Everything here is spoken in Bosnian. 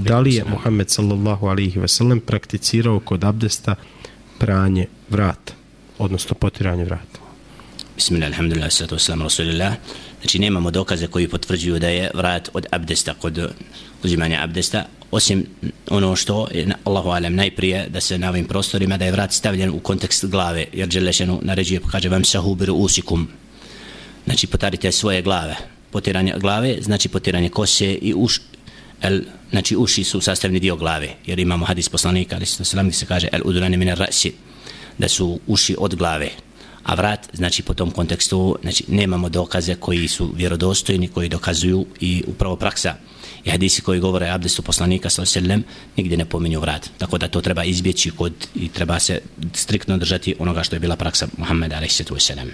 Da li je Muhammed sallallahu alaihi ve sellem prakticirao kod abdesta pranje vrata, odnosno potiranje vrata? Bismillah, alhamdulillah, sallatu wasalam, rasulillah. Znači, nemamo dokaze koji potvrđuju da je vrat od abdesta, kod uzimanja abdesta, osim ono što je Allahu alem najprije da se na ovim prostorima da je vrat stavljen u kontekst glave, jer Đelešenu naređuje, kaže vam sahu biru usikum. Znači, potarite svoje glave. Potiranje glave znači potiranje kose i uš, el, znači uši su sastavni dio glave, jer imamo hadis poslanika, ali se se kaže el udurane mine rasi, da su uši od glave a vrat, znači po tom kontekstu, znači nemamo dokaze koji su vjerodostojni, koji dokazuju i upravo praksa i hadisi koji govore abdestu poslanika sa oselem, nigdje ne pominju vrat. Tako da to treba izbjeći kod i treba se striktno držati onoga što je bila praksa Muhammeda alaihi sallam.